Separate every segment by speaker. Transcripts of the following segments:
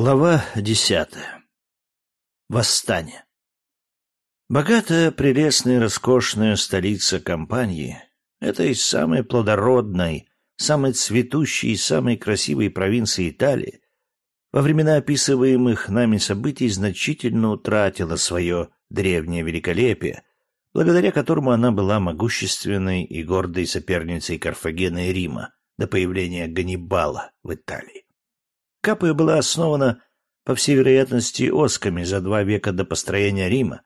Speaker 1: Глава десятая. Восстание. Богатая, прелестная, роскошная столица компании — это из самой плодородной, самой цветущей и самой красивой провинции Италии, во времена описываемых нами событий значительно утратила свое древнее великолепие, благодаря которому она была могущественной и гордой соперницей Карфагена и Рима до появления Ганнибала в Италии. Капуя была основана, по всей вероятности, осками за два века до построения Рима,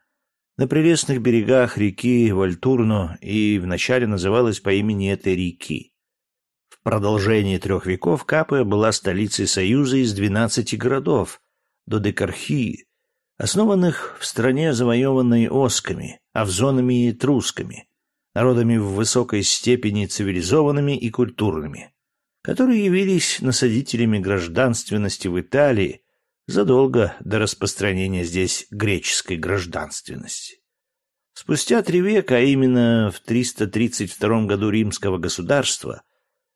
Speaker 1: на прелестных берегах реки Вольтурно и вначале называлась по имени этой реки. В продолжении трех веков Капуя была столицей союза из двенадцати городов, до Декархии, основанных в стране, завоеванной осками, авзонами и этрусками, народами в высокой степени цивилизованными и культурными которые явились насадителями гражданственности в Италии задолго до распространения здесь греческой гражданственности. Спустя три века, а именно в 332 году римского государства,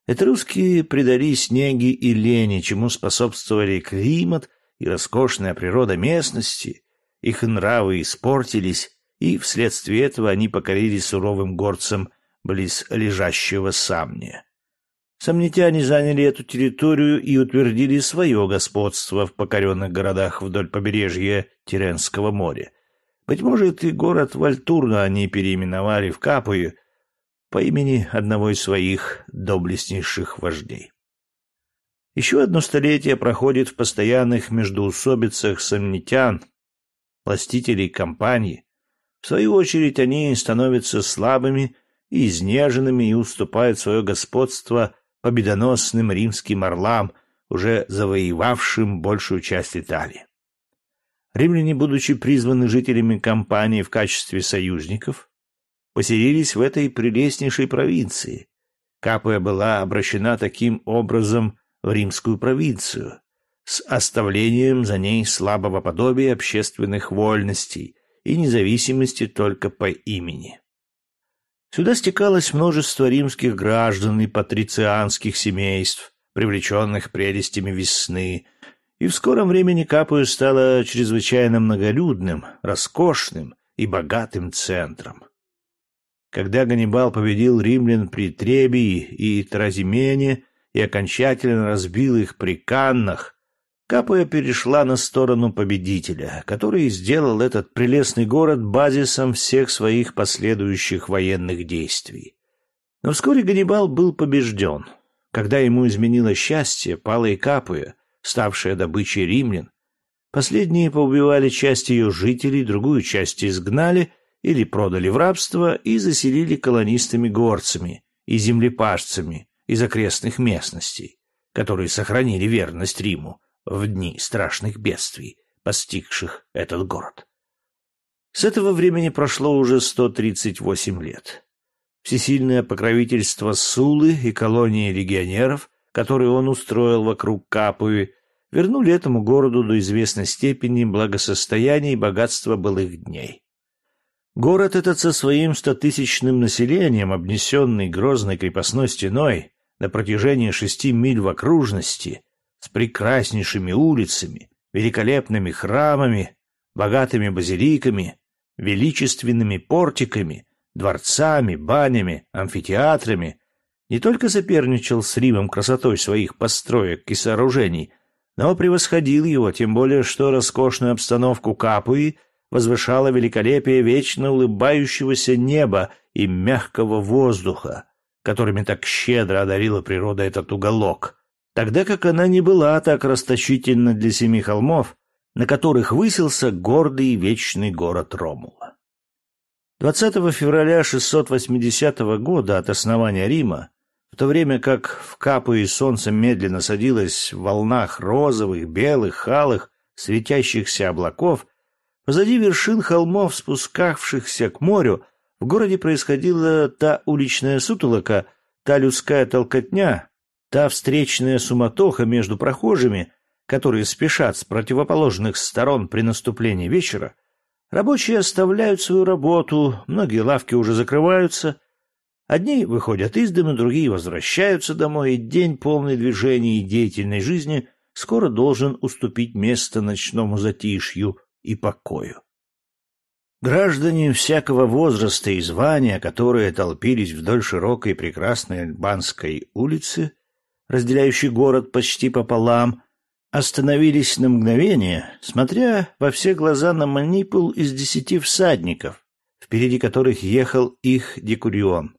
Speaker 1: этрусские предались неге и лени, чему способствовали климат и роскошная природа местности, их нравы испортились, и вследствие этого они покорились суровым горцам близ лежащего Самния. Сомнитяне заняли эту территорию и утвердили свое господство в покоренных городах вдоль побережья Тиренского моря. Быть может, и город Вальтурна они переименовали в Капую по имени одного из своих доблестнейших вождей. Еще одно столетие проходит в постоянных междоусобицах сомнитян, властителей компании. В свою очередь они становятся слабыми и изнеженными и уступают свое господство победоносным римским орлам, уже завоевавшим большую часть Италии. Римляне, будучи призваны жителями компании в качестве союзников, поселились в этой прелестнейшей провинции. Капуя была обращена таким образом в римскую провинцию, с оставлением за ней слабого подобия общественных вольностей и независимости только по имени. Сюда стекалось множество римских граждан и патрицианских семейств, привлеченных прелестями весны, и в скором времени Капую стало чрезвычайно многолюдным, роскошным и богатым центром. Когда Ганнибал победил римлян при Требии и Тразимене и окончательно разбил их при Каннах, Капуя перешла на сторону победителя, который сделал этот прелестный город базисом всех своих последующих военных действий. Но вскоре Ганнибал был побежден. Когда ему изменило счастье, пала и Капуя, ставшая добычей римлян. Последние поубивали часть ее жителей, другую часть изгнали или продали в рабство и заселили колонистами-горцами и землепашцами из окрестных местностей, которые сохранили верность Риму в дни страшных бедствий, постигших этот город. С этого времени прошло уже 138 лет. Всесильное покровительство Сулы и колонии легионеров, которые он устроил вокруг Капуи, вернули этому городу до известной степени благосостояния и богатства былых дней. Город этот со своим стотысячным населением, обнесенный грозной крепостной стеной на протяжении шести миль в окружности, с прекраснейшими улицами, великолепными храмами, богатыми базиликами, величественными портиками, дворцами, банями, амфитеатрами, не только соперничал с Римом красотой своих построек и сооружений, но превосходил его, тем более что роскошную обстановку Капуи возвышало великолепие вечно улыбающегося неба и мягкого воздуха, которыми так щедро одарила природа этот уголок, тогда как она не была так расточительна для семи холмов, на которых высился гордый и вечный город Ромула. 20 февраля 680 года от основания Рима, в то время как в Капуе солнце медленно садилось в волнах розовых, белых, халых, светящихся облаков, позади вершин холмов, спускавшихся к морю, в городе происходила та уличная сутолока, та людская толкотня, Та встречная суматоха между прохожими, которые спешат с противоположных сторон при наступлении вечера, рабочие оставляют свою работу, многие лавки уже закрываются, одни выходят из дома, другие возвращаются домой, и день полный движений и деятельной жизни скоро должен уступить место ночному затишью и покою. Граждане всякого возраста и звания, которые толпились вдоль широкой прекрасной Альбанской улицы, разделяющей город почти пополам, остановились на мгновение, смотря во все глаза на манипул из десяти всадников, впереди которых ехал их декурион.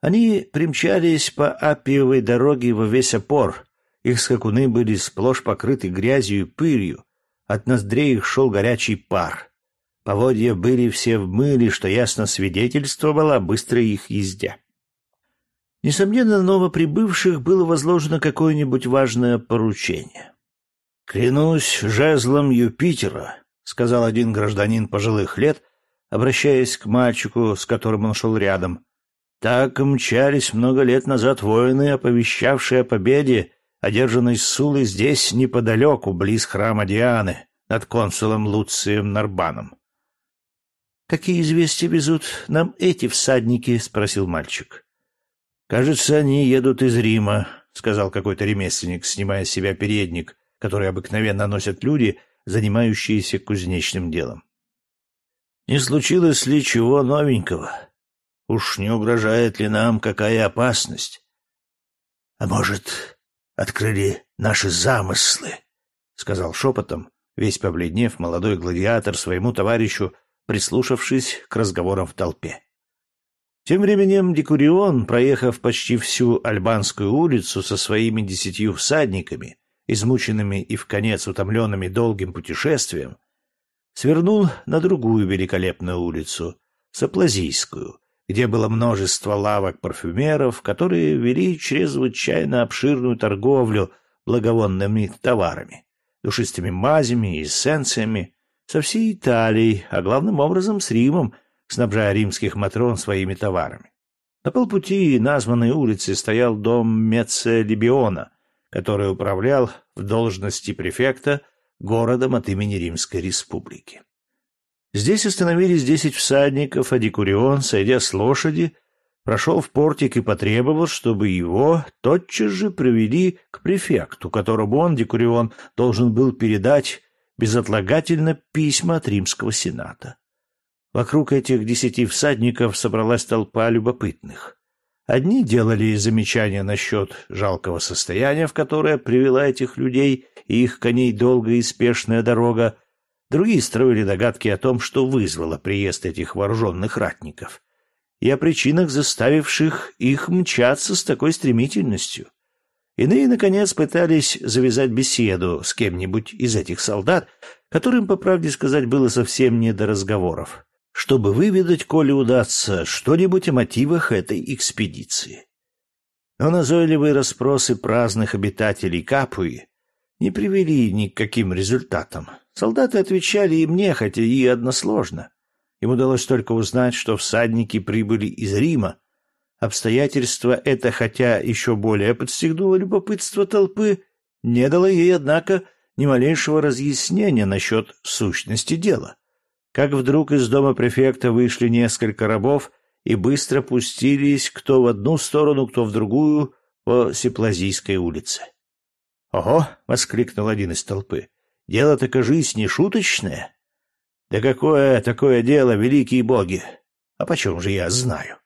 Speaker 1: Они примчались по Апиевой дороге во весь опор. Их скакуны были сплошь покрыты грязью и пылью. От ноздрей их шел горячий пар. Поводья были все в мыле, что ясно свидетельствовало о быстрой их езде. Несомненно, новоприбывших было возложено какое-нибудь важное поручение. «Клянусь жезлом Юпитера», — сказал один гражданин пожилых лет, обращаясь к мальчику, с которым он шел рядом. «Так мчались много лет назад воины, оповещавшие о победе, одержанной Сулой здесь, неподалеку, близ храма Дианы, над консулом Луцием Нарбаном. «Какие известия везут нам эти всадники?» — спросил мальчик. «Кажется, они едут из Рима», — сказал какой-то ремесленник, снимая с себя передник, который обыкновенно носят люди, занимающиеся кузнечным делом. «Не случилось ли чего новенького? Уж не угрожает ли нам какая опасность?» «А может, открыли наши замыслы?» — сказал шепотом, весь побледнев, молодой гладиатор своему товарищу — прислушавшись к разговорам в толпе. Тем временем Декурион, проехав почти всю Альбанскую улицу со своими десятью всадниками, измученными и в конец утомленными долгим путешествием, свернул на другую великолепную улицу, Саплазийскую, где было множество лавок парфюмеров, которые вели чрезвычайно обширную торговлю благовонными товарами, душистыми мазями и эссенциями, со всей Италией, а главным образом с Римом, снабжая римских матрон своими товарами. На полпути названной улицы стоял дом Меце Либиона, который управлял в должности префекта городом от имени Римской Республики. Здесь остановились десять всадников, а Декурион, сойдя с лошади, прошел в портик и потребовал, чтобы его тотчас же привели к префекту, которому он, Декурион, должен был передать безотлагательно письма от римского сената. Вокруг этих десяти всадников собралась толпа любопытных. Одни делали замечания насчет жалкого состояния, в которое привела этих людей и их коней долгая и спешная дорога, другие строили догадки о том, что вызвало приезд этих вооруженных ратников, и о причинах, заставивших их мчаться с такой стремительностью. Иные, наконец, пытались завязать беседу с кем-нибудь из этих солдат, которым, по правде сказать, было совсем не до разговоров, чтобы выведать, коли удастся, что-нибудь о мотивах этой экспедиции. Но назойливые расспросы праздных обитателей Капуи не привели ни к каким результатам. Солдаты отвечали им нехотя и односложно. Им удалось только узнать, что всадники прибыли из Рима, Обстоятельство это, хотя еще более подстегнуло любопытство толпы, не дало ей, однако, ни малейшего разъяснения насчет сущности дела. Как вдруг из дома префекта вышли несколько рабов и быстро пустились кто в одну сторону, кто в другую по Сеплазийской улице. «Ого!» — воскликнул один из толпы. «Дело-то, кажись, не шуточное?» «Да какое такое дело, великие боги! А почем же я знаю?»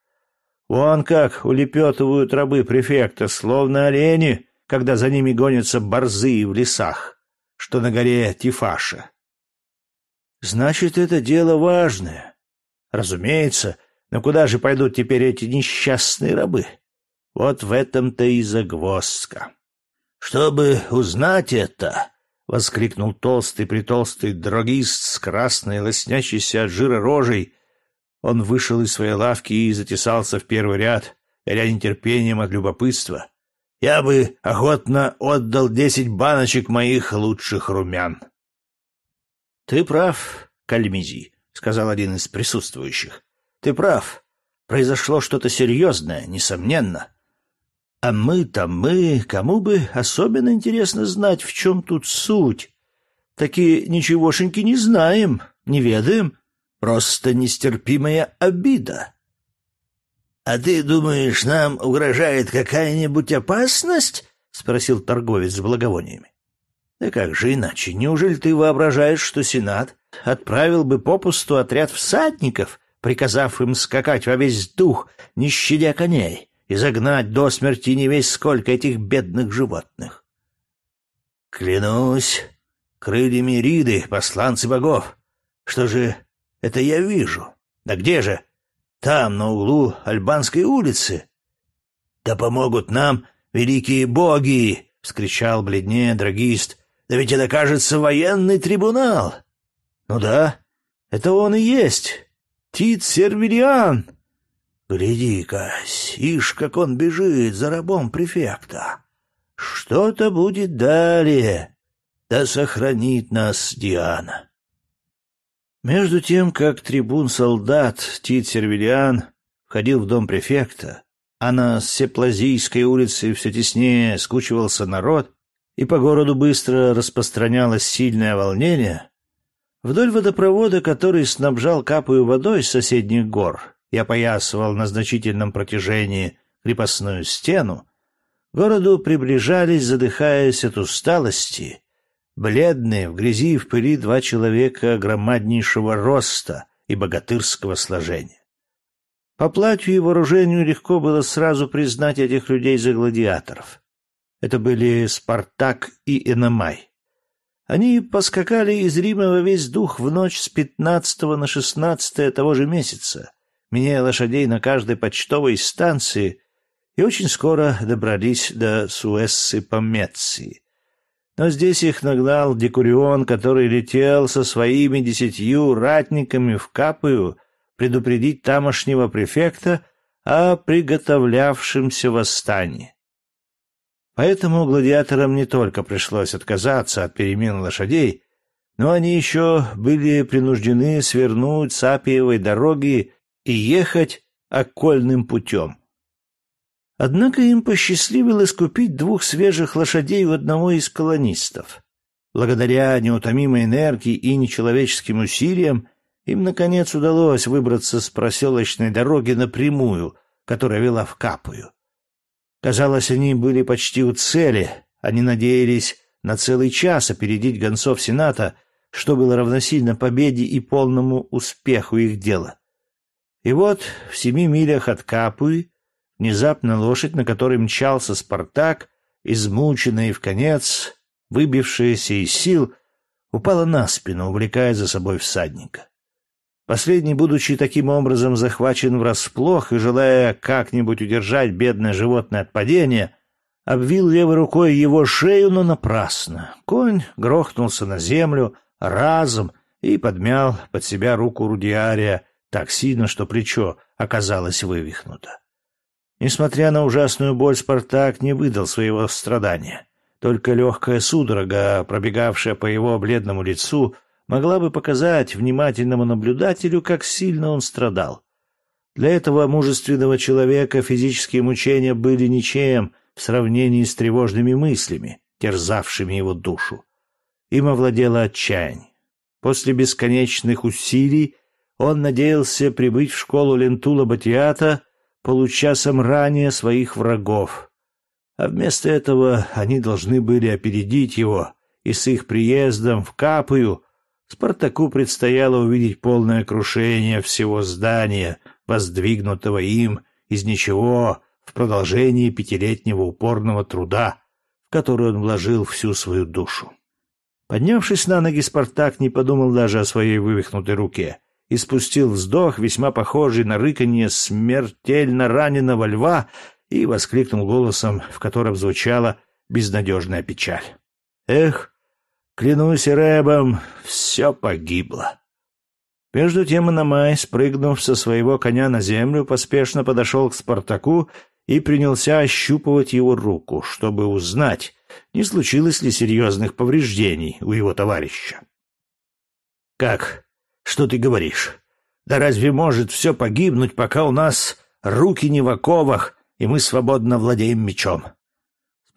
Speaker 1: Вон как улепетывают рабы префекта, словно олени, когда за ними гонятся борзы в лесах, что на горе Тифаша. Значит, это дело важное. Разумеется, но куда же пойдут теперь эти несчастные рабы? Вот в этом-то и загвоздка. Чтобы узнать это, — воскликнул толстый-притолстый дрогист с красной, лоснящейся от жира рожей, он вышел из своей лавки и затесался в первый ряд, горя нетерпением от любопытства. Я бы охотно отдал десять баночек моих лучших румян. — Ты прав, Кальмизи, — сказал один из присутствующих. — Ты прав. Произошло что-то серьезное, несомненно. А мы-то мы, кому бы особенно интересно знать, в чем тут суть. Таки ничегошеньки не знаем, не ведаем, Просто нестерпимая обида. — А ты думаешь, нам угрожает какая-нибудь опасность? — спросил торговец с благовониями. Да как же иначе? Неужели ты воображаешь, что Сенат отправил бы попусту отряд всадников, приказав им скакать во весь дух, не щадя коней, и загнать до смерти не весь сколько этих бедных животных? Клянусь крыльями Риды, посланцы богов. Что же это я вижу? Да где же? Там, на углу Альбанской улицы. Да помогут нам великие боги! — вскричал бледнее драгист. Да ведь это, кажется, военный трибунал. Ну да, это он и есть. Тит Сервилиан. Гляди-ка, ишь, как он бежит за рабом префекта. Что-то будет далее. Да сохранит нас Диана. Между тем, как трибун-солдат Тит Сервилиан входил в дом префекта, а на Сеплазийской улице все теснее скучивался народ, и по городу быстро распространялось сильное волнение, вдоль водопровода, который снабжал капую водой с соседних гор и опоясывал на значительном протяжении крепостную стену, городу приближались, задыхаясь от усталости, бледные, в грязи и в пыли два человека громаднейшего роста и богатырского сложения. По платью и вооружению легко было сразу признать этих людей за гладиаторов. Это были Спартак и Эномай. Они поскакали из Рима во весь дух в ночь с пятнадцатого на шестнадцатое того же месяца, меняя лошадей на каждой почтовой станции, и очень скоро добрались до Суэссы Помеции. Но здесь их нагнал Декурион, который летел со своими десятью ратниками в Капую предупредить тамошнего префекта о приготовлявшемся восстании. Поэтому гладиаторам не только пришлось отказаться от перемен лошадей, но они еще были принуждены свернуть с Апиевой дороги и ехать окольным путем. Однако им посчастливилось купить двух свежих лошадей у одного из колонистов. Благодаря неутомимой энергии и нечеловеческим усилиям им, наконец, удалось выбраться с проселочной дороги напрямую, которая вела в Капую. Казалось, они были почти у цели. Они надеялись на целый час опередить гонцов Сената, что было равносильно победе и полному успеху их дела. И вот в семи милях от Капуи внезапно лошадь, на которой мчался Спартак, измученная и в конец, выбившаяся из сил, упала на спину, увлекая за собой всадника. Последний, будучи таким образом захвачен врасплох и желая как-нибудь удержать бедное животное от падения, обвил левой рукой его шею, но напрасно. Конь грохнулся на землю разом и подмял под себя руку Рудиария так сильно, что плечо оказалось вывихнуто. Несмотря на ужасную боль, Спартак не выдал своего страдания. Только легкая судорога, пробегавшая по его бледному лицу, могла бы показать внимательному наблюдателю, как сильно он страдал. Для этого мужественного человека физические мучения были ничем в сравнении с тревожными мыслями, терзавшими его душу. Им овладело отчаяние. После бесконечных усилий он надеялся прибыть в школу Лентула Батиата получасом ранее своих врагов. А вместо этого они должны были опередить его, и с их приездом в Капую Спартаку предстояло увидеть полное крушение всего здания, воздвигнутого им из ничего в продолжении пятилетнего упорного труда, в который он вложил всю свою душу. Поднявшись на ноги, Спартак не подумал даже о своей вывихнутой руке и спустил вздох, весьма похожий на рыканье смертельно раненого льва, и воскликнул голосом, в котором звучала безнадежная печаль. «Эх, Клянусь Рэбом, все погибло. Между тем Иномай, спрыгнув со своего коня на землю, поспешно подошел к Спартаку и принялся ощупывать его руку, чтобы узнать, не случилось ли серьезных повреждений у его товарища. «Как? Что ты говоришь? Да разве может все погибнуть, пока у нас руки не в оковах, и мы свободно владеем мечом?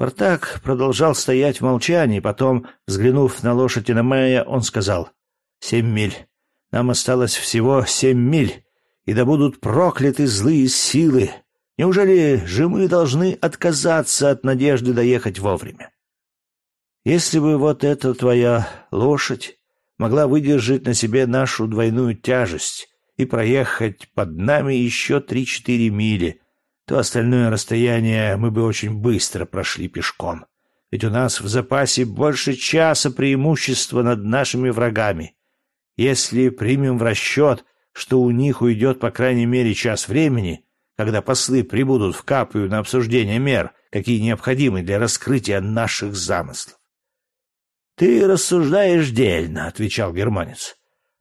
Speaker 1: Спартак продолжал стоять в молчании, потом, взглянув на лошадь Иномея, он сказал «Семь миль. Нам осталось всего семь миль, и да будут прокляты злые силы. Неужели же мы должны отказаться от надежды доехать вовремя?» Если бы вот эта твоя лошадь могла выдержать на себе нашу двойную тяжесть и проехать под нами еще три-четыре мили, то остальное расстояние мы бы очень быстро прошли пешком. Ведь у нас в запасе больше часа преимущества над нашими врагами. Если примем в расчет, что у них уйдет по крайней мере час времени, когда послы прибудут в Капую на обсуждение мер, какие необходимы для раскрытия наших замыслов. — Ты рассуждаешь дельно, — отвечал германец.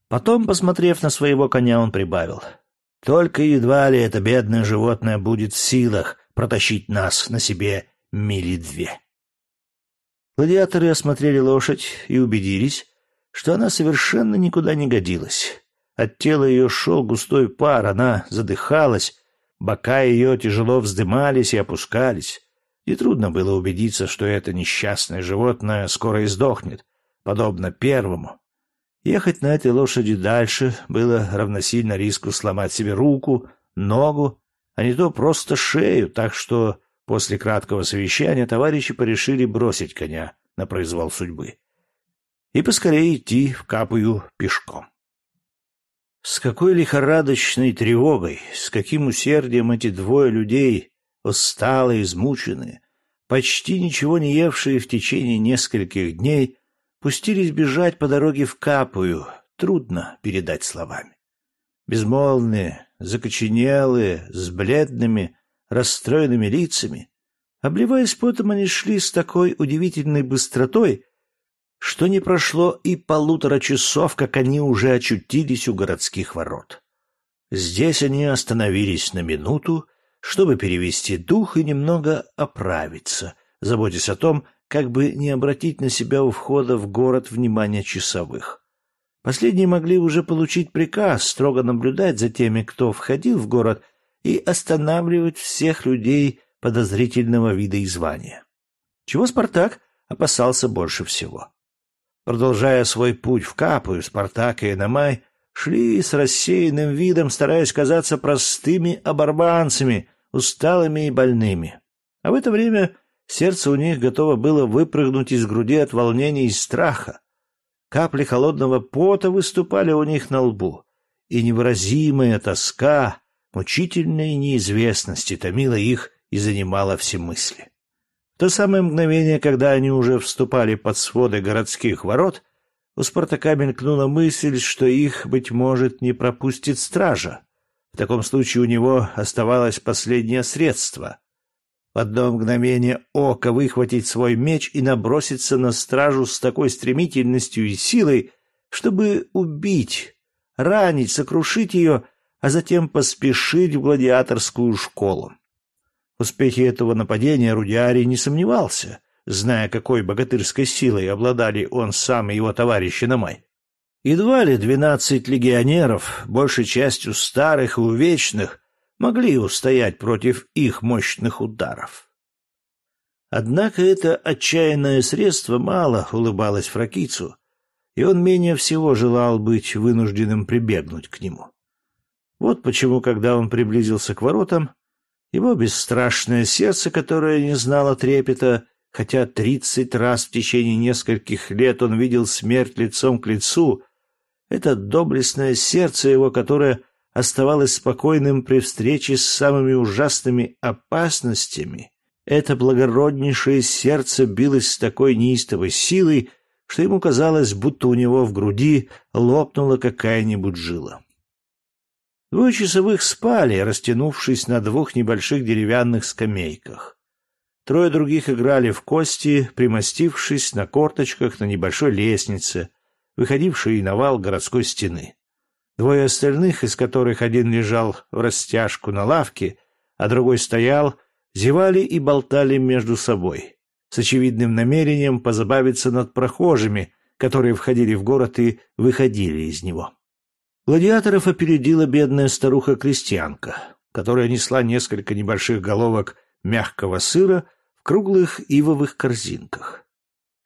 Speaker 1: Потом, посмотрев на своего коня, он прибавил. — Только едва ли это бедное животное будет в силах протащить нас на себе мили две. Гладиаторы осмотрели лошадь и убедились, что она совершенно никуда не годилась. От тела ее шел густой пар, она задыхалась, бока ее тяжело вздымались и опускались. Нетрудно было убедиться, что это несчастное животное скоро издохнет, подобно первому. Ехать на этой лошади дальше было равносильно риску сломать себе руку, ногу, а не то просто шею, так что после краткого совещания товарищи порешили бросить коня на произвол судьбы и поскорее идти в Капую пешком. С какой лихорадочной тревогой, с каким усердием эти двое людей, усталые, измученные, почти ничего не евшие в течение нескольких дней, пустились бежать по дороге в Капую, трудно передать словами. Безмолвные, закоченелые, с бледными, расстроенными лицами, обливаясь потом, они шли с такой удивительной быстротой, что не прошло и полутора часов, как они уже очутились у городских ворот. Здесь они остановились на минуту, чтобы перевести дух и немного оправиться, заботясь о том, как бы не обратить на себя у входа в город внимание часовых. Последние могли уже получить приказ строго наблюдать за теми, кто входил в город, и останавливать всех людей подозрительного вида и звания. Чего Спартак опасался больше всего. Продолжая свой путь в Капую, Спартак и Иномай шли с рассеянным видом, стараясь казаться простыми оборванцами, усталыми и больными. А в это время сердце у них готово было выпрыгнуть из груди от волнения и страха. Капли холодного пота выступали у них на лбу, и невыразимая тоска, мучительной неизвестности томила их и занимала все мысли то самое мгновение, когда они уже вступали под своды городских ворот, у Спартака мелькнула мысль, что их, быть может, не пропустит стража. В таком случае у него оставалось последнее средство. В одно мгновение ока выхватить свой меч и наброситься на стражу с такой стремительностью и силой, чтобы убить, ранить, сокрушить ее, а затем поспешить в гладиаторскую школу успехе этого нападения Рудиарий не сомневался, зная, какой богатырской силой обладали он сам и его товарищи на май. Едва ли двенадцать легионеров, большей частью старых и увечных, могли устоять против их мощных ударов. Однако это отчаянное средство мало улыбалось Фракицу, и он менее всего желал быть вынужденным прибегнуть к нему. Вот почему, когда он приблизился к воротам, его бесстрашное сердце, которое не знало трепета, хотя тридцать раз в течение нескольких лет он видел смерть лицом к лицу, это доблестное сердце его, которое оставалось спокойным при встрече с самыми ужасными опасностями, это благороднейшее сердце билось с такой неистовой силой, что ему казалось, будто у него в груди лопнула какая-нибудь жила. Двое часовых спали, растянувшись на двух небольших деревянных скамейках. Трое других играли в кости, примостившись на корточках на небольшой лестнице, выходившей на вал городской стены. Двое остальных, из которых один лежал в растяжку на лавке, а другой стоял, зевали и болтали между собой, с очевидным намерением позабавиться над прохожими, которые входили в город и выходили из него. Гладиаторов опередила бедная старуха-крестьянка, которая несла несколько небольших головок мягкого сыра в круглых ивовых корзинках.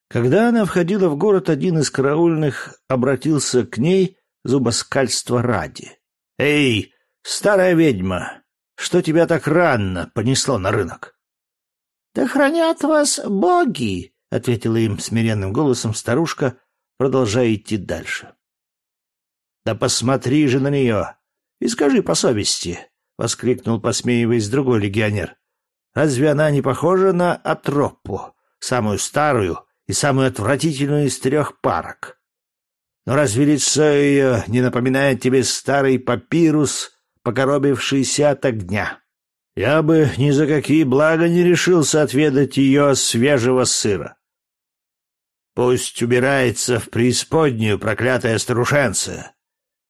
Speaker 1: Когда она входила в город, один из караульных обратился к ней зубоскальство ради. — Эй, старая ведьма, что тебя так рано понесло на рынок? — Да хранят вас боги! — ответила им смиренным голосом старушка, продолжая идти дальше. «Да посмотри же на нее и скажи по совести», — воскликнул, посмеиваясь, другой легионер. «Разве она не похожа на Атроппу, самую старую и самую отвратительную из трех парок? Но разве лицо ее не напоминает тебе старый папирус, покоробившийся от огня?» Я бы ни за какие блага не решился отведать ее свежего сыра. Пусть убирается в преисподнюю проклятая старушенция.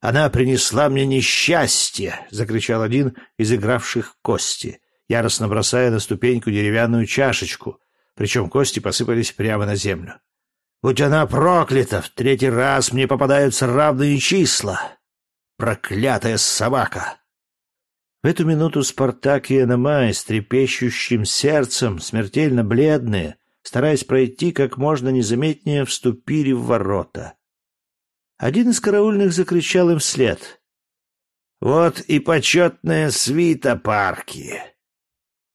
Speaker 1: Она принесла мне несчастье, — закричал один из игравших кости, яростно бросая на ступеньку деревянную чашечку, причем кости посыпались прямо на землю. Будь она проклята, в третий раз мне попадаются равные числа. Проклятая собака! В эту минуту Спартак и Эномай с трепещущим сердцем, смертельно бледные, стараясь пройти как можно незаметнее, вступили в ворота. Один из караульных закричал им вслед. «Вот и почетная свита парки!»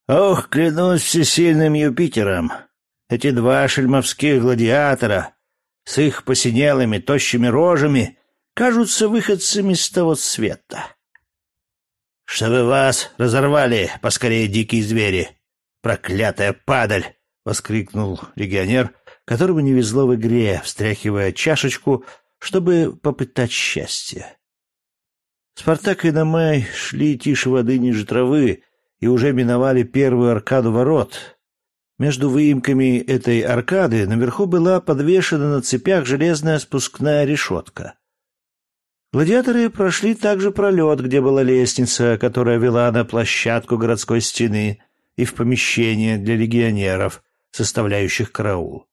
Speaker 1: «Ох, клянусь всесильным Юпитером! Эти два шельмовских гладиатора с их посинелыми, тощими рожами кажутся выходцами с того света!» «Чтобы вас разорвали поскорее дикие звери! Проклятая падаль!» — воскликнул легионер, которому не везло в игре, встряхивая чашечку, чтобы попытать счастье. Спартак и Намай шли тише воды ниже травы и уже миновали первую аркаду ворот. Между выемками этой аркады наверху была подвешена на цепях железная спускная решетка. Гладиаторы прошли также пролет, где была лестница, которая вела на площадку городской стены и в помещение для легионеров, составляющих караул.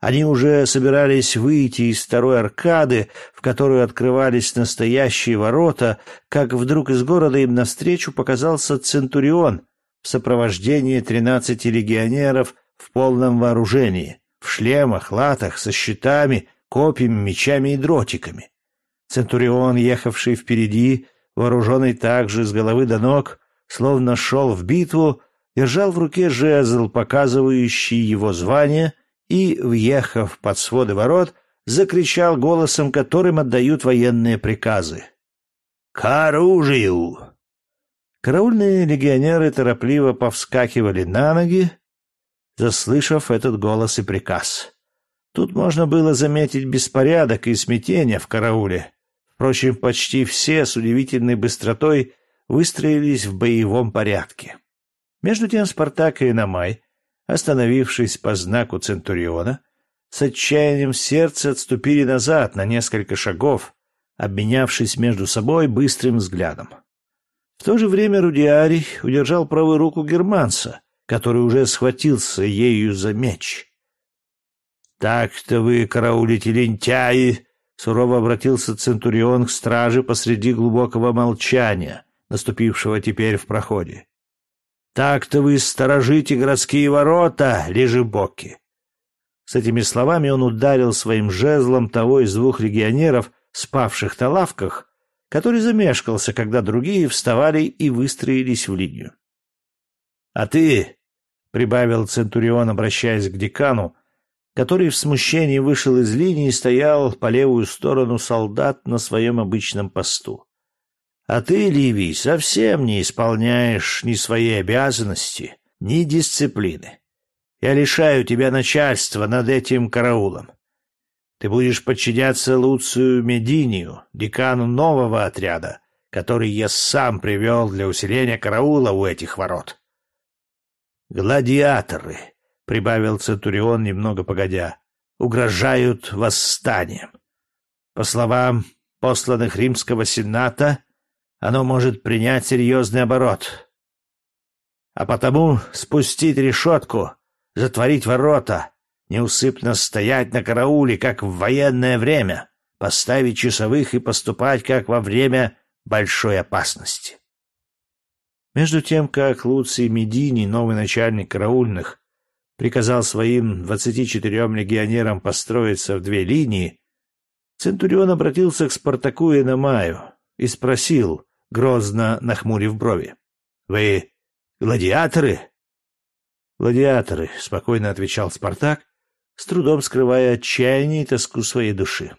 Speaker 1: Они уже собирались выйти из второй аркады, в которую открывались настоящие ворота, как вдруг из города им навстречу показался Центурион в сопровождении тринадцати легионеров в полном вооружении, в шлемах, латах, со щитами, копьями, мечами и дротиками. Центурион, ехавший впереди, вооруженный также с головы до ног, словно шел в битву, держал в руке жезл, показывающий его звание, и, въехав под своды ворот, закричал голосом, которым отдают военные приказы. «К оружию!» Караульные легионеры торопливо повскакивали на ноги, заслышав этот голос и приказ. Тут можно было заметить беспорядок и смятение в карауле. Впрочем, почти все с удивительной быстротой выстроились в боевом порядке. Между тем Спартак и Иномай, остановившись по знаку Центуриона, с отчаянием в сердце отступили назад на несколько шагов, обменявшись между собой быстрым взглядом. В то же время Рудиарий удержал правую руку германца, который уже схватился ею за меч. «Так-то вы караулите лентяи!» Сурово обратился Центурион к страже посреди глубокого молчания, наступившего теперь в проходе. «Так-то вы сторожите городские ворота, лежебоки!» С этими словами он ударил своим жезлом того из двух легионеров, спавших на лавках, который замешкался, когда другие вставали и выстроились в линию. «А ты», — прибавил Центурион, обращаясь к декану, который в смущении вышел из линии и стоял по левую сторону солдат на своем обычном посту. А ты, Ливий, совсем не исполняешь ни своей обязанности, ни дисциплины. Я лишаю тебя начальства над этим караулом. Ты будешь подчиняться Луцию Мединию, декану нового отряда, который я сам привел для усиления караула у этих ворот. Гладиаторы, прибавил Центурион немного погодя, угрожают восстанием. По словам посланных римского сената, оно может принять серьезный оборот. А потому спустить решетку, затворить ворота, неусыпно стоять на карауле, как в военное время, поставить часовых и поступать, как во время большой опасности. Между тем, как Луций Медини, новый начальник караульных, приказал своим двадцати четырем легионерам построиться в две линии, Центурион обратился к Спартаку и Намаю и спросил, грозно нахмурив брови. — Вы гладиаторы? — Гладиаторы, — спокойно отвечал Спартак, с трудом скрывая отчаяние и тоску своей души.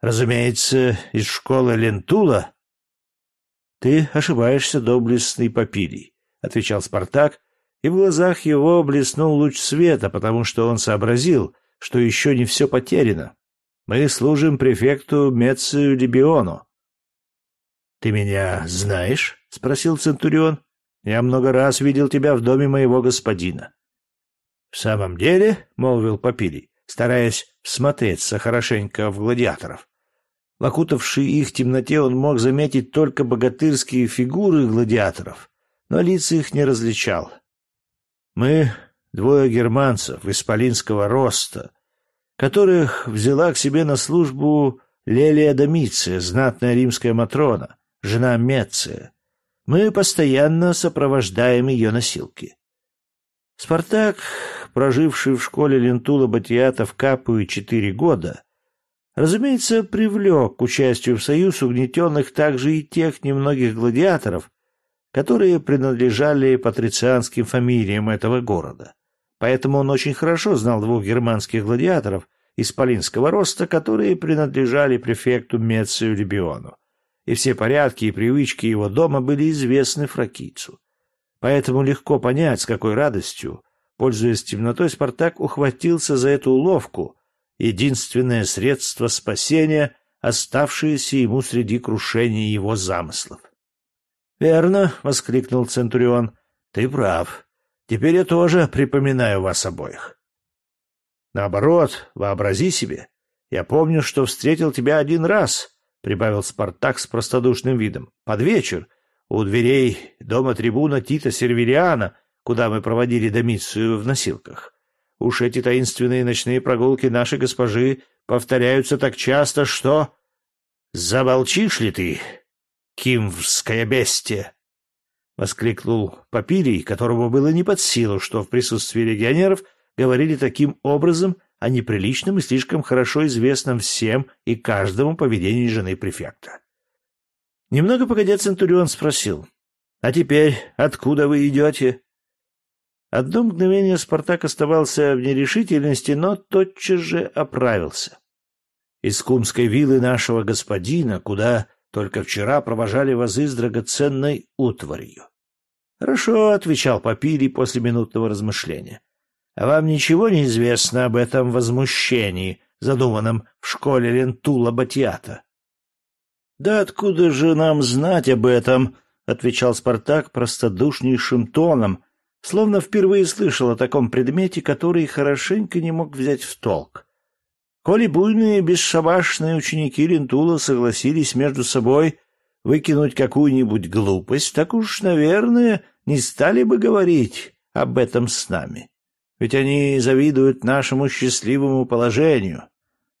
Speaker 1: Разумеется, из школы Лентула. Ты ошибаешься, доблестный Попилий, отвечал Спартак, и в глазах его блеснул луч света, потому что он сообразил, что еще не все потеряно. Мы служим префекту Мецию Либиону. Ты меня знаешь? спросил центурион. Я много раз видел тебя в доме моего господина. В самом деле, молвил Попилий, стараясь всмотреться хорошенько в гладиаторов. В окутавшей их темноте он мог заметить только богатырские фигуры гладиаторов, но лица их не различал. Мы двое германцев исполинского роста, которых взяла к себе на службу Лелия Домиция, знатная римская матрона, жена Меция. Мы постоянно сопровождаем ее носилки. Спартак, проживший в школе Лентула Батиата в Капую четыре года, Разумеется, привлек к участию в союз угнетенных также и тех немногих гладиаторов, которые принадлежали патрицианским фамилиям этого города. Поэтому он очень хорошо знал двух германских гладиаторов исполинского роста, которые принадлежали префекту Мецию Либиону. И все порядки и привычки его дома были известны фракийцу. Поэтому легко понять, с какой радостью, пользуясь темнотой, Спартак ухватился за эту уловку — единственное средство спасения, оставшееся ему среди крушения его замыслов. «Верно», — воскликнул Центурион, — «ты прав. Теперь я тоже припоминаю вас обоих». «Наоборот, вообрази себе. Я помню, что встретил тебя один раз», — прибавил Спартак с простодушным видом. «Под вечер, у дверей дома трибуна Тита Сервилиана, куда мы проводили домицию в носилках. Уж эти таинственные ночные прогулки нашей госпожи повторяются так часто, что... Заболчишь ли ты, кимвское бестие? — воскликнул Папирий, которому было не под силу, что в присутствии легионеров говорили таким образом о неприличном и слишком хорошо известном всем и каждому поведении жены префекта. Немного погодя, Центурион спросил, «А теперь откуда вы идете?» Одно мгновение Спартак оставался в нерешительности, но тотчас же оправился. Из кумской виллы нашего господина, куда только вчера провожали вазы с драгоценной утварью. — Хорошо, — отвечал Папирий после минутного размышления. — А вам ничего не известно об этом возмущении, задуманном в школе Лентула Батьята? — Да откуда же нам знать об этом? — отвечал Спартак простодушнейшим тоном, словно впервые слышал о таком предмете, который хорошенько не мог взять в толк. Коли буйные бесшабашные ученики Лентула согласились между собой выкинуть какую-нибудь глупость, так уж, наверное, не стали бы говорить об этом с нами. Ведь они завидуют нашему счастливому положению.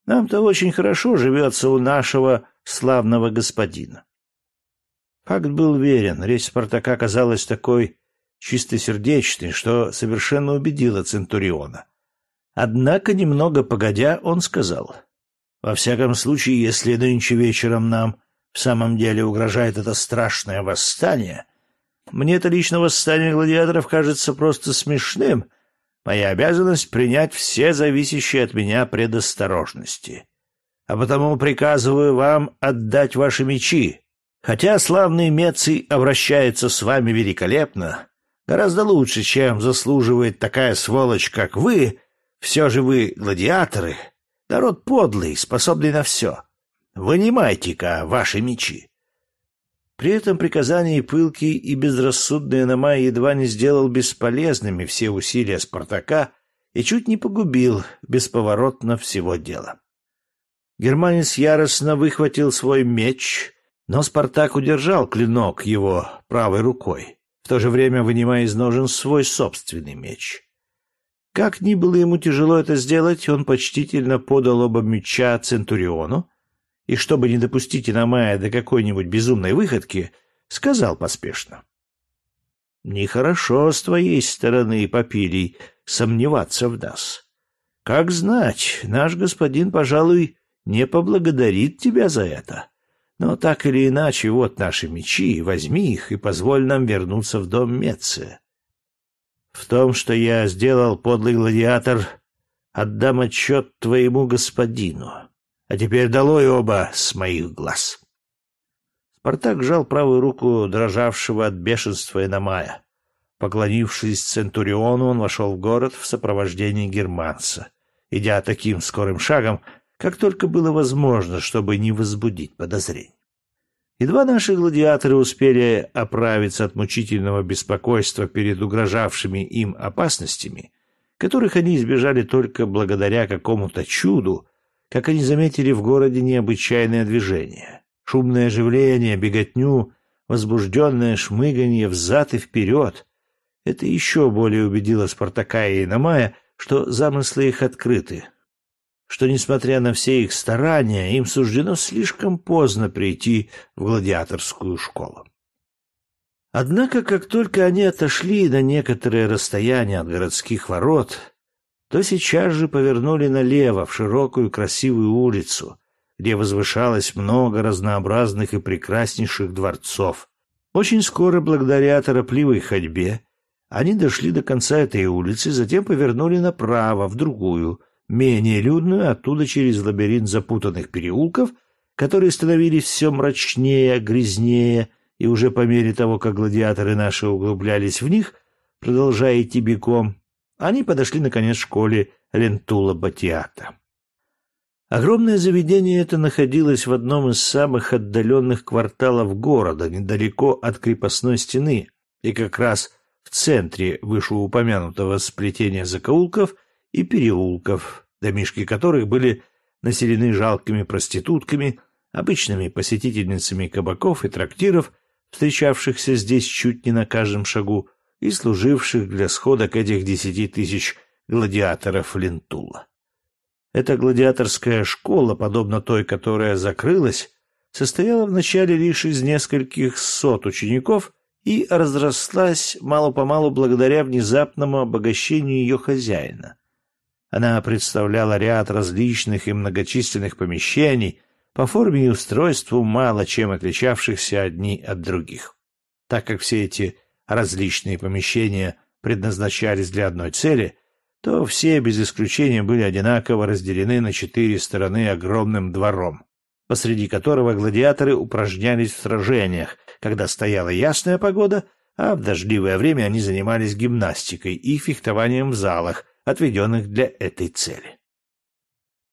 Speaker 1: Нам-то очень хорошо живется у нашего славного господина. Факт был верен. Речь Спартака казалась такой чистосердечный, что совершенно убедило Центуриона. Однако, немного погодя, он сказал, «Во всяком случае, если нынче вечером нам в самом деле угрожает это страшное восстание, мне это лично восстание гладиаторов кажется просто смешным. Моя обязанность принять все зависящие от меня предосторожности. А потому приказываю вам отдать ваши мечи. Хотя славный Меций обращается с вами великолепно, гораздо лучше, чем заслуживает такая сволочь, как вы. Все же вы гладиаторы, народ подлый, способный на все. Вынимайте-ка ваши мечи. При этом приказание пылкий и безрассудный Аномай едва не сделал бесполезными все усилия Спартака и чуть не погубил бесповоротно всего дела. Германец яростно выхватил свой меч, но Спартак удержал клинок его правой рукой в то же время вынимая из ножен свой собственный меч. Как ни было ему тяжело это сделать, он почтительно подал оба меча Центуриону и, чтобы не допустить Иномая до какой-нибудь безумной выходки, сказал поспешно. «Нехорошо с твоей стороны, Попилий, сомневаться в нас. Как знать, наш господин, пожалуй, не поблагодарит тебя за это. Но так или иначе, вот наши мечи, возьми их и позволь нам вернуться в дом Меция. В том, что я сделал, подлый гладиатор, отдам отчет твоему господину. А теперь долой оба с моих глаз. Спартак жал правую руку дрожавшего от бешенства Иномая. Поклонившись Центуриону, он вошел в город в сопровождении германца, идя таким скорым шагом, как только было возможно, чтобы не возбудить подозрений. Едва наши гладиаторы успели оправиться от мучительного беспокойства перед угрожавшими им опасностями, которых они избежали только благодаря какому-то чуду, как они заметили в городе необычайное движение, шумное оживление, беготню, возбужденное шмыганье взад и вперед. Это еще более убедило Спартака и Иномая, что замыслы их открыты, что, несмотря на все их старания, им суждено слишком поздно прийти в гладиаторскую школу. Однако, как только они отошли на некоторое расстояние от городских ворот, то сейчас же повернули налево в широкую красивую улицу, где возвышалось много разнообразных и прекраснейших дворцов. Очень скоро, благодаря торопливой ходьбе, они дошли до конца этой улицы, затем повернули направо, в другую — менее людную, оттуда через лабиринт запутанных переулков, которые становились все мрачнее, грязнее, и уже по мере того, как гладиаторы наши углублялись в них, продолжая идти бегом, они подошли, наконец, к школе Лентула Батиата. Огромное заведение это находилось в одном из самых отдаленных кварталов города, недалеко от крепостной стены, и как раз в центре вышеупомянутого сплетения закоулков и переулков, домишки которых были населены жалкими проститутками, обычными посетительницами кабаков и трактиров, встречавшихся здесь чуть не на каждом шагу и служивших для сходок этих десяти тысяч гладиаторов Лентула. Эта гладиаторская школа, подобно той, которая закрылась, состояла вначале лишь из нескольких сот учеников и разрослась мало-помалу благодаря внезапному обогащению ее хозяина. Она представляла ряд различных и многочисленных помещений, по форме и устройству мало чем отличавшихся одни от других. Так как все эти различные помещения предназначались для одной цели, то все без исключения были одинаково разделены на четыре стороны огромным двором, посреди которого гладиаторы упражнялись в сражениях, когда стояла ясная погода, а в дождливое время они занимались гимнастикой и фехтованием в залах, отведенных для этой цели.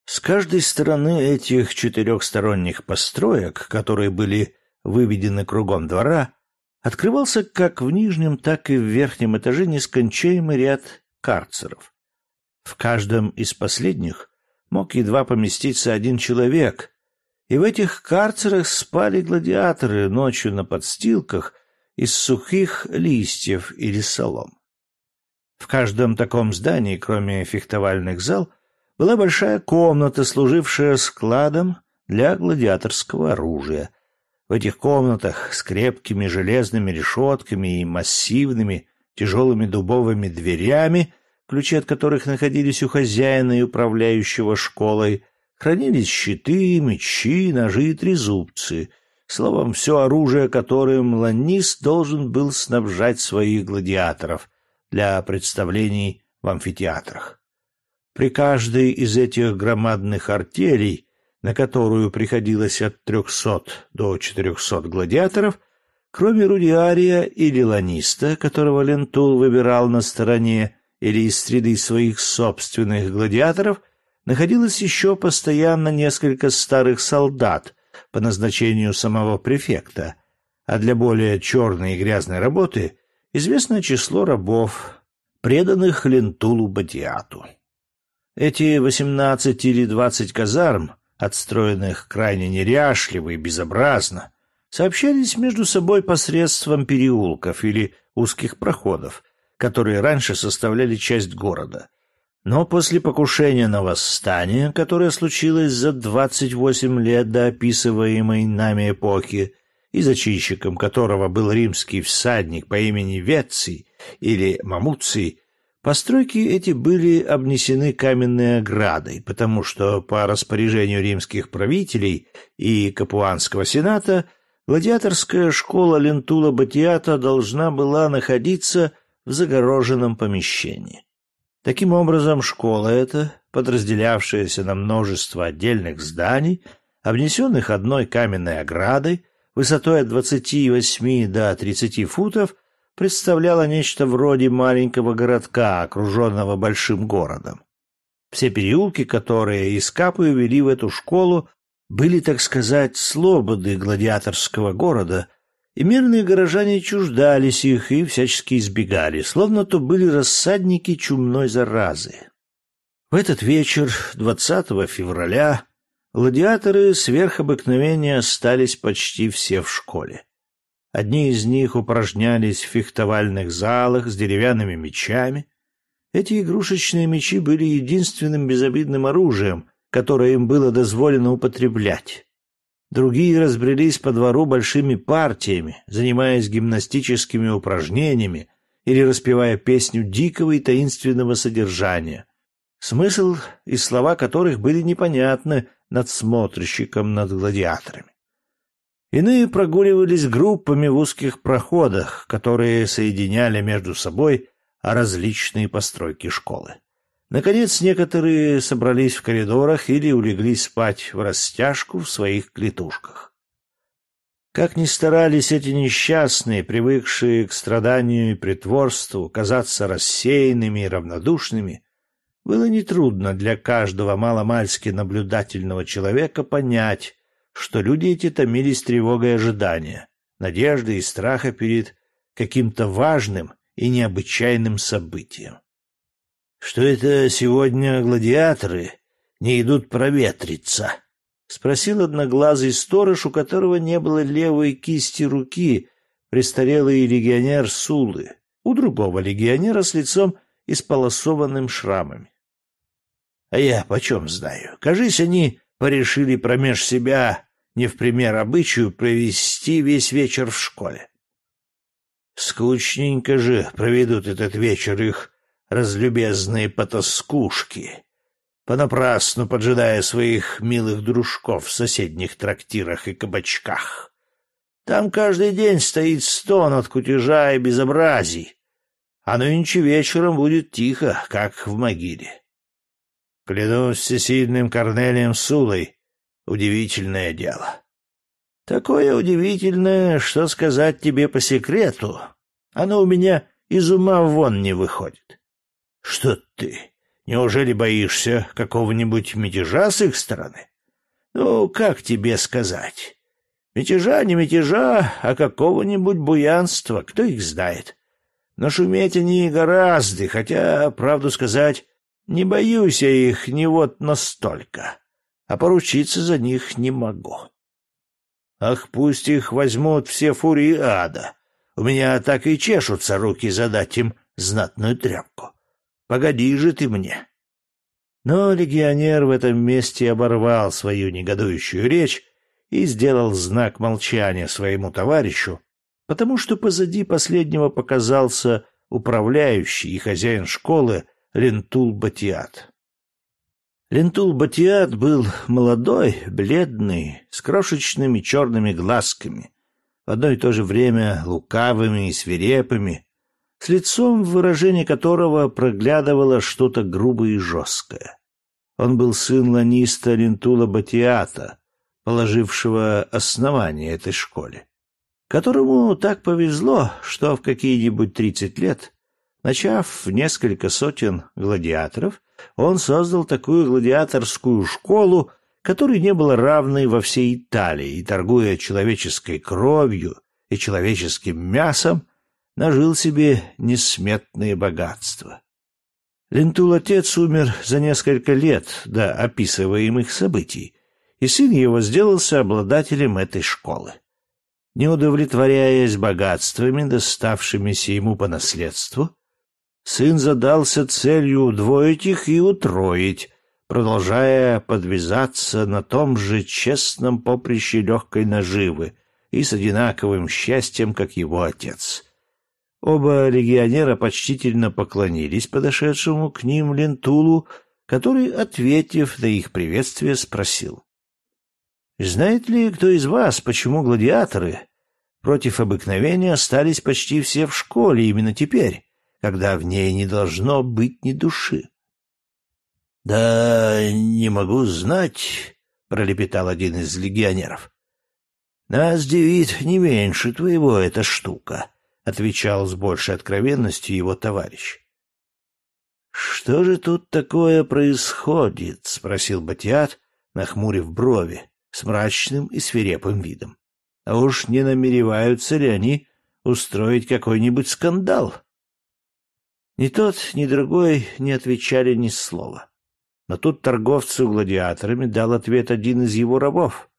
Speaker 1: С каждой стороны этих четырехсторонних построек, которые были выведены кругом двора, открывался как в нижнем, так и в верхнем этаже нескончаемый ряд карцеров. В каждом из последних мог едва поместиться один человек, и в этих карцерах спали гладиаторы ночью на подстилках из сухих листьев или солом. В каждом таком здании, кроме фехтовальных зал, была большая комната, служившая складом для гладиаторского оружия. В этих комнатах с крепкими железными решетками и массивными тяжелыми дубовыми дверями, ключи от которых находились у хозяина и управляющего школой, хранились щиты, мечи, ножи и трезубцы. Словом, все оружие, которым Ланнис должен был снабжать своих гладиаторов — для представлений в амфитеатрах. При каждой из этих громадных артелей, на которую приходилось от трехсот до четырехсот гладиаторов, кроме рудиария или ланиста, которого Лентул выбирал на стороне или из среды своих собственных гладиаторов, находилось еще постоянно несколько старых солдат по назначению самого префекта, а для более черной и грязной работы известное число рабов, преданных Лентулу Батиату. Эти восемнадцать или двадцать казарм, отстроенных крайне неряшливо и безобразно, сообщались между собой посредством переулков или узких проходов, которые раньше составляли часть города. Но после покушения на восстание, которое случилось за двадцать восемь лет до описываемой нами эпохи, и зачинщиком которого был римский всадник по имени Веций или Мамуций, постройки эти были обнесены каменной оградой, потому что по распоряжению римских правителей и Капуанского сената гладиаторская школа Лентула Батиата должна была находиться в загороженном помещении. Таким образом, школа эта подразделявшаяся на множество отдельных зданий, обнесенных одной каменной оградой, высотой от 28 до 30 футов, представляла нечто вроде маленького городка, окруженного большим городом. Все переулки, которые из Капы вели в эту школу, были, так сказать, слободы гладиаторского города, и мирные горожане чуждались их и всячески избегали, словно то были рассадники чумной заразы. В этот вечер, 20 февраля, гладиаторы сверх обыкновения остались почти все в школе. Одни из них упражнялись в фехтовальных залах с деревянными мечами. Эти игрушечные мечи были единственным безобидным оружием, которое им было дозволено употреблять. Другие разбрелись по двору большими партиями, занимаясь гимнастическими упражнениями или распевая песню дикого и таинственного содержания, смысл и слова которых были непонятны надсмотрщикам над гладиаторами. Иные прогуливались группами в узких проходах, которые соединяли между собой различные постройки школы. Наконец, некоторые собрались в коридорах или улеглись спать в растяжку в своих клетушках. Как ни старались эти несчастные, привыкшие к страданию и притворству, казаться рассеянными и равнодушными, было нетрудно для каждого маломальски наблюдательного человека понять, что люди эти томились тревогой ожидания, надежды и страха перед каким-то важным и необычайным событием. Что это сегодня гладиаторы не идут проветриться? Спросил одноглазый сторож, у которого не было левой кисти руки, престарелый легионер Сулы, у другого легионера с лицом исполосованным шрамами. А я почем знаю? Кажись, они порешили промеж себя, не в пример обычаю, провести весь вечер в школе. Скучненько же проведут этот вечер их разлюбезные потаскушки, понапрасну поджидая своих милых дружков в соседних трактирах и кабачках. Там каждый день стоит стон от кутежа и безобразий, а нынче вечером будет тихо, как в могиле. Клянусь всесильным Корнелием Сулой. Удивительное дело. Такое удивительное, что сказать тебе по секрету. Оно у меня из ума вон не выходит. Что ты? Неужели боишься какого-нибудь мятежа с их стороны? Ну, как тебе сказать? Мятежа не мятежа, а какого-нибудь буянства, кто их знает. Но шуметь они гораздо, хотя, правду сказать, не боюсь я их не вот настолько, а поручиться за них не могу. Ах, пусть их возьмут все фурии ада. У меня так и чешутся руки задать им знатную трепку. Погоди же ты мне. Но легионер в этом месте оборвал свою негодующую речь и сделал знак молчания своему товарищу, потому что позади последнего показался управляющий и хозяин школы Лентул Батиат. Лентул Батиат был молодой, бледный, с крошечными черными глазками, в одно и то же время лукавыми и свирепыми, с лицом, в выражении которого проглядывало что-то грубое и жесткое. Он был сын ланиста Лентула Батиата, положившего основание этой школе, которому так повезло, что в какие-нибудь тридцать лет Начав несколько сотен гладиаторов, он создал такую гладиаторскую школу, которой не было равной во всей Италии, и, торгуя человеческой кровью и человеческим мясом, нажил себе несметные богатства. Лентул отец умер за несколько лет до описываемых событий, и сын его сделался обладателем этой школы. Не удовлетворяясь богатствами, доставшимися ему по наследству, сын задался целью удвоить их и утроить, продолжая подвязаться на том же честном поприще легкой наживы и с одинаковым счастьем, как его отец. Оба легионера почтительно поклонились подошедшему к ним Лентулу, который, ответив на их приветствие, спросил. «Знает ли кто из вас, почему гладиаторы против обыкновения остались почти все в школе именно теперь?» Когда в ней не должно быть ни души. Да не могу знать, пролепетал один из легионеров. Нас девит не меньше твоего эта штука, отвечал с большей откровенностью его товарищ. Что же тут такое происходит? спросил Батиат, нахмурив брови, с мрачным и свирепым видом. А уж не намереваются ли они устроить какой-нибудь скандал? Ни тот, ни другой не отвечали ни слова. Но тут торговцу гладиаторами дал ответ один из его рабов.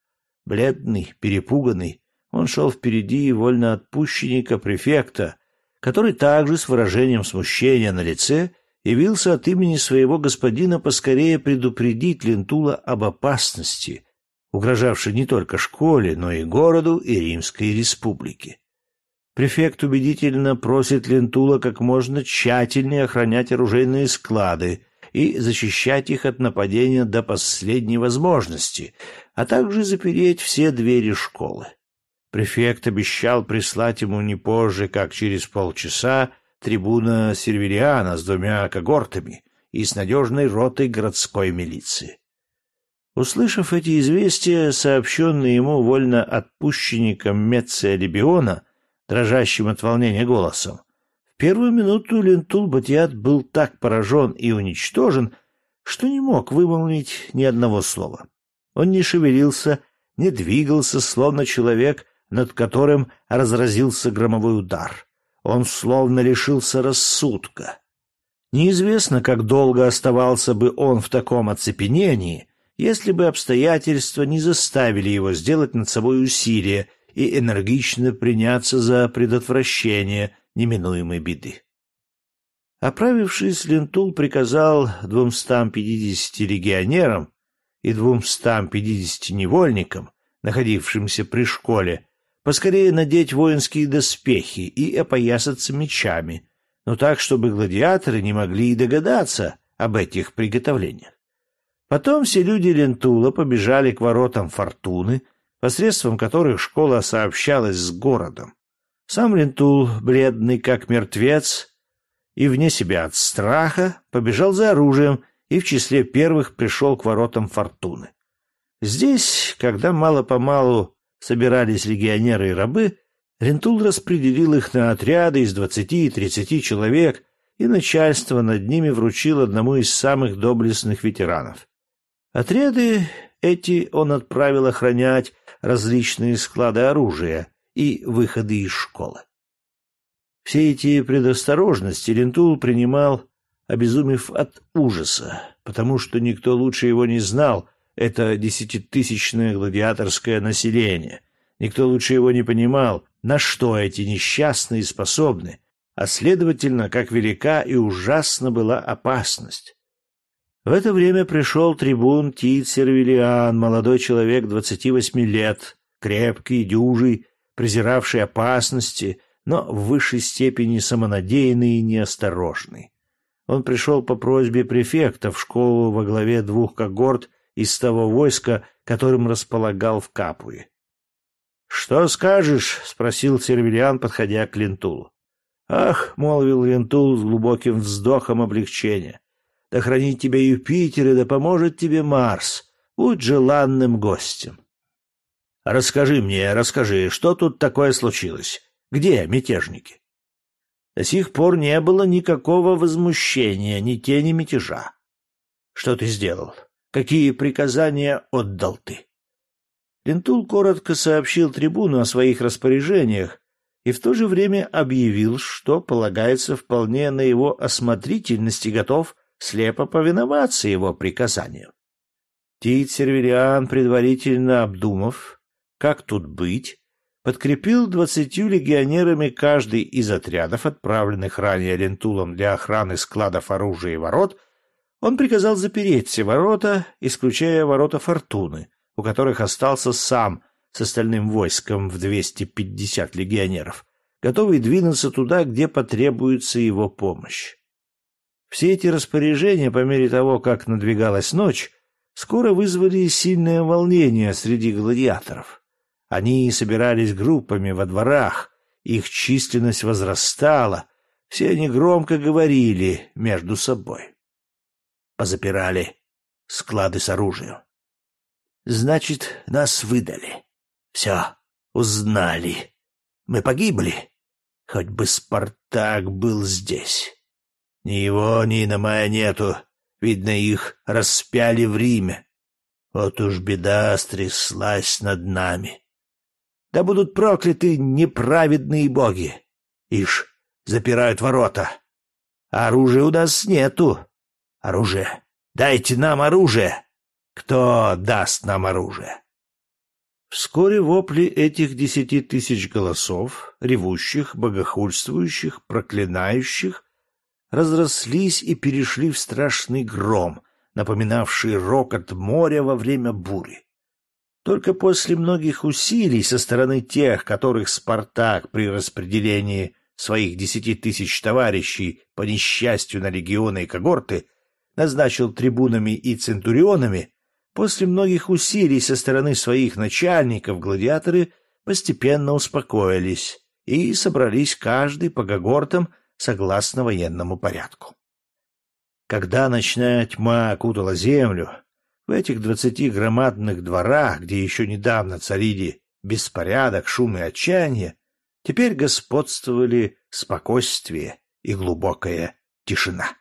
Speaker 1: Бледный, перепуганный, он шел впереди вольноотпущенника префекта, который также с выражением смущения на лице явился от имени своего господина поскорее предупредить Лентула об опасности, угрожавшей не только школе, но и городу и Римской республике. Префект убедительно просит Лентула как можно тщательнее охранять оружейные склады и защищать их от нападения до последней возможности, а также запереть все двери школы. Префект обещал прислать ему не позже, как через полчаса, трибуна Сервериана с двумя когортами и с надежной ротой городской милиции. Услышав эти известия, сообщенные ему вольно отпущенником Меция Лебиона, дрожащим от волнения голосом, в первую минуту Лентул Батиат был так поражен и уничтожен, что не мог вымолвить ни одного слова. Он не шевелился, не двигался, словно человек, над которым разразился громовой удар. Он словно лишился рассудка. Неизвестно, как долго оставался бы он в таком оцепенении, если бы обстоятельства не заставили его сделать над собой усилие и энергично приняться за предотвращение неминуемой беды. Оправившись, Лентул приказал двумстам пятидесяти легионерам и двумстам пятидесяти невольникам, находившимся при школе, поскорее надеть воинские доспехи и опоясаться мечами, но так, чтобы гладиаторы не могли и догадаться об этих приготовлениях. Потом все люди Лентула побежали к воротам Фортуны, посредством которых школа сообщалась с городом. Сам Лентул, бледный как мертвец и вне себя от страха, побежал за оружием и в числе первых пришел к воротам Фортуны. Здесь, когда мало-помалу собирались легионеры и рабы, Лентул распределил их на отряды из двадцати и тридцати человек, и начальство над ними вручил одному из самых доблестных ветеранов. Отряды эти он отправил охранять различные склады оружия и выходы из школы. Все эти предосторожности Лентул принимал, обезумев от ужаса, потому что никто лучше его не знал — это десятитысячное гладиаторское население. Никто лучше его не понимал, на что эти несчастные способны, а следовательно, как велика и ужасна была опасность. В это время пришел трибун Тит Сервилиан, молодой человек двадцати восьми лет, крепкий, дюжий, презиравший опасности, но в высшей степени самонадеянный и неосторожный. Он пришел по просьбе префекта в школу во главе двух когорт из того войска, которым располагал в Капуе. «Что скажешь?» — спросил Сервилиан, подходя к Лентулу. «Ах!» — молвил Лентул с глубоким вздохом облегчения. «Да хранит тебя Юпитер и да поможет тебе Марс. Будь желанным гостем». «Расскажи мне, расскажи, что тут такое случилось? Где мятежники?» До сих пор не было никакого возмущения, ни тени мятежа. «Что ты сделал? Какие приказания отдал ты? Лентул коротко сообщил трибуну о своих распоряжениях и в то же время объявил, что полагается вполне на его осмотрительность и готов слепо повиноваться его приказаниям. Тит Сервилиан, предварительно обдумав, как тут быть, подкрепил двадцатью легионерами каждый из отрядов, отправленных ранее Лентулом для охраны складов оружия и ворот — он приказал запереть все ворота, исключая ворота Фортуны, у которых остался сам с остальным войском в 250 легионеров, готовый двинуться туда, где потребуется его помощь. Все эти распоряжения, по мере того, как надвигалась ночь, скоро вызвали сильное волнение среди гладиаторов. Они собирались группами во дворах, их численность возрастала, все они громко говорили между собой позапирали склады с оружием. Значит, нас выдали. Все, узнали. Мы погибли. Хоть бы Спартак был здесь. Ни его, ни Иномая нету. Видно, их распяли в Риме. Вот уж беда стряслась над нами. Да будут прокляты неправедные боги. Ишь, запирают ворота. Оружия у нас нету. Оружие. Дайте нам оружие. Кто даст нам оружие? Вскоре вопли этих десяти тысяч голосов, ревущих, богохульствующих, проклинающих, разрослись и перешли в страшный гром, напоминавший рокот моря во время бури. Только после многих усилий со стороны тех, которых Спартак при распределении своих десяти тысяч товарищей по несчастью на легионы и когорты назначил трибунами и центурионами, после многих усилий со стороны своих начальников гладиаторы постепенно успокоились и собрались каждый по когортам согласно военному порядку. Когда ночная тьма окутала землю, в этих двадцати громадных дворах, где еще недавно царили беспорядок, шум и отчаяние, теперь господствовали спокойствие и глубокая тишина.